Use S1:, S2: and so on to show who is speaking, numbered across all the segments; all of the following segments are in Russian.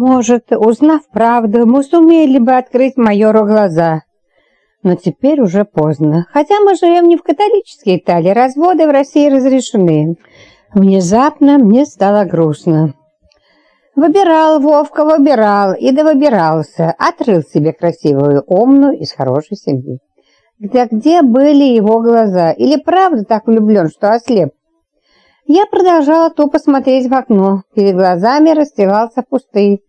S1: Может, узнав правду, мы сумели бы открыть майору глаза. Но теперь уже поздно. Хотя мы живем не в католической Италии, разводы в России разрешены. Внезапно мне стало грустно. Выбирал Вовка, выбирал и да выбирался. Отрыл себе красивую, умную из хорошей семьи. Где, где были его глаза? Или правда так влюблен, что ослеп? Я продолжала тупо смотреть в окно. Перед глазами расстилался пустый,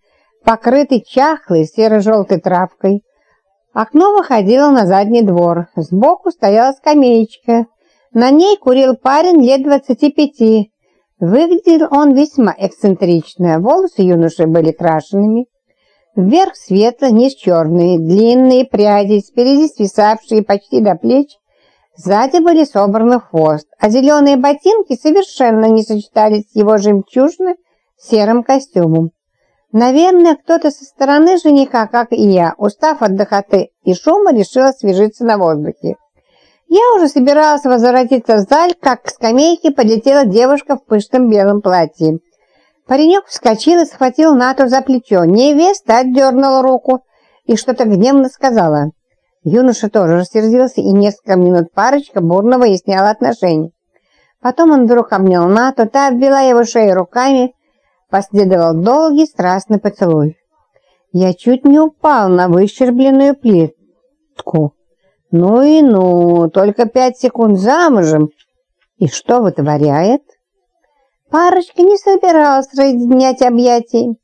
S1: покрытый чахлой серо-желтой травкой. Окно выходило на задний двор. Сбоку стояла скамеечка. На ней курил парень лет двадцати пяти. Выглядел он весьма эксцентрично. Волосы юноши были крашенными. Вверх светло, низ черные, длинные пряди, спереди свисавшие почти до плеч. Сзади были собраны в хвост, а зеленые ботинки совершенно не сочетались с его жемчужно-серым костюмом. Наверное, кто-то со стороны жениха, как и я, устав от дохоты и шума, решил освежиться на воздухе. Я уже собиралась возвратиться в заль, как к скамейке подлетела девушка в пышном белом платье. Паренек вскочил и схватил Нату за плечо. Невеста отдернула руку и что-то гневно сказала. Юноша тоже рассердился и несколько минут парочка бурно выясняла отношения. Потом он вдруг обнял Нату, та обвела его шею руками, последовал долгий страстный поцелуй. Я чуть не упал на выщербленную плитку. Ну и ну, только пять секунд замужем. И что вытворяет? Парочка не собиралась разъединять объятий.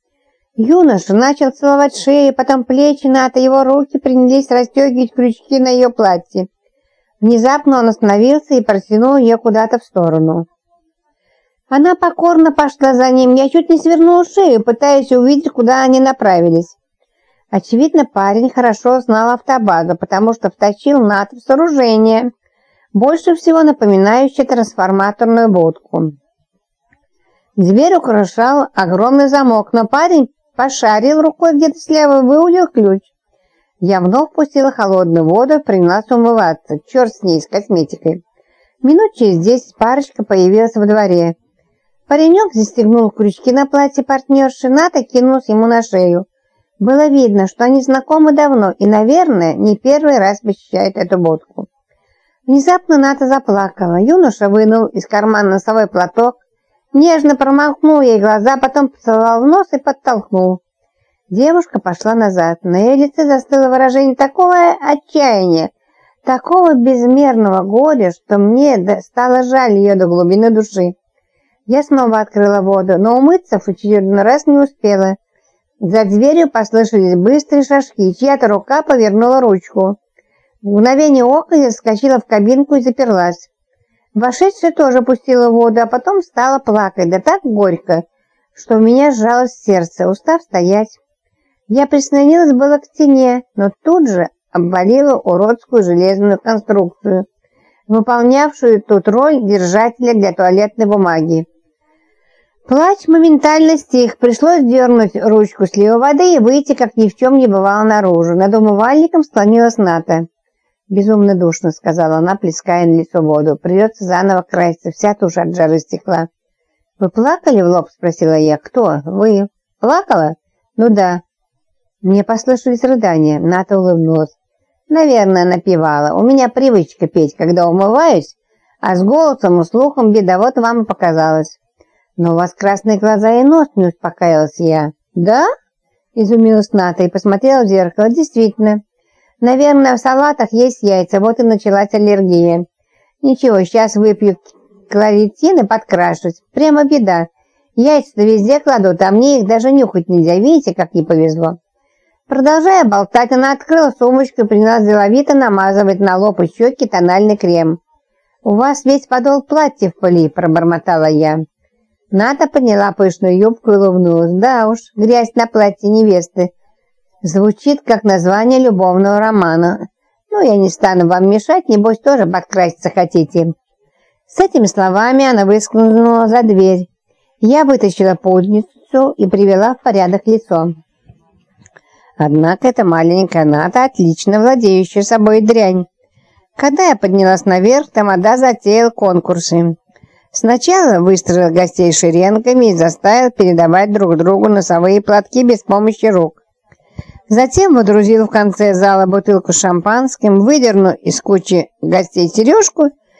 S1: Юноша начал целовать шею, потом плечи Ната, его руки принялись расстегивать крючки на ее платье. Внезапно он остановился и протянул ее куда-то в сторону. Она покорно пошла за ним. Я чуть не свернула шею, пытаясь увидеть, куда они направились. Очевидно, парень хорошо знал автобазу, потому что втащил Ната в сооружение, больше всего напоминающее трансформаторную будку. Дверь украшал огромный замок, но парень пошарил рукой где-то слева и выудил ключ. Я вновь пустила холодную воду принялась умываться. Черт с ней, с косметикой. Минут через десять парочка появилась во дворе. Паренек застегнул крючки на платье партнерши, Ната кинулась ему на шею. Было видно, что они знакомы давно и, наверное, не первый раз посещают эту будку. Внезапно Ната заплакала. Юноша вынул из кармана носовой платок, нежно промахнул ей глаза, потом поцеловал нос и подтолкнул. Девушка пошла назад. На ее лице застыло выражение такого отчаяния, такого безмерного горя, что мне стало жаль ее до глубины души. Я снова открыла воду, но умыться в очередной раз не успела. За дверью послышались быстрые шажки, чья-то рука повернула ручку. В мгновение ока я вскочила в кабинку и заперлась. Вошедшая тоже пустила воду, а потом стала плакать, да так горько, что у меня сжалось сердце, устав стоять. Я прислонилась было к стене, но тут же обвалила уродскую железную конструкцию, выполнявшую тут роль держателя для туалетной бумаги. Плач моментально стих. Пришлось дернуть ручку слива воды и выйти, как ни в чем не бывало, наружу. Над умывальником склонилась Ната. «Безумно душно», — сказала она, плеская на лицо воду. «Придется заново краситься, вся тушь от жары стекла». «Вы плакали в лоб?» — спросила я. «Кто? Вы? Плакала?» «Ну да». Мне послышались рыдания. Ната улыбнулась. «Наверное, напевала. У меня привычка петь, когда умываюсь, а с голосом и слухом беда, вот вам и показалось». «Но у вас красные глаза и нос», — не успокаивалась я. «Да?» — изумилась Ната и посмотрела в зеркало. «Действительно. Наверное, в салатах есть яйца, вот и началась аллергия. Ничего, сейчас выпью кларитин и подкрашусь. Прямо беда. Яйца-то везде кладут, а мне их даже нюхать нельзя. Видите, как не повезло?» Продолжая болтать, она открыла сумочку и принялась деловито намазывать на лоб и щеки тональный крем. «У вас весь подол платья в пыли», — пробормотала я. Ната подняла пышную юбку и улыбнулась. Да уж, грязь на платье невесты. Звучит как название любовного романа. Ну, я не стану вам мешать, небось тоже подкраситься хотите. С этими словами она выскользнула за дверь. Я вытащила пудницу и привела в порядок лицо. Однако эта маленькая Ната отлично владеющая собой дрянь. Когда я поднялась наверх, Тамада затеял конкурсы. Сначала выстроил гостей шеренгами и заставил передавать друг другу носовые платки без помощи рук. Затем водрузил в конце зала бутылку шампанским, выдернул из кучи гостей сережку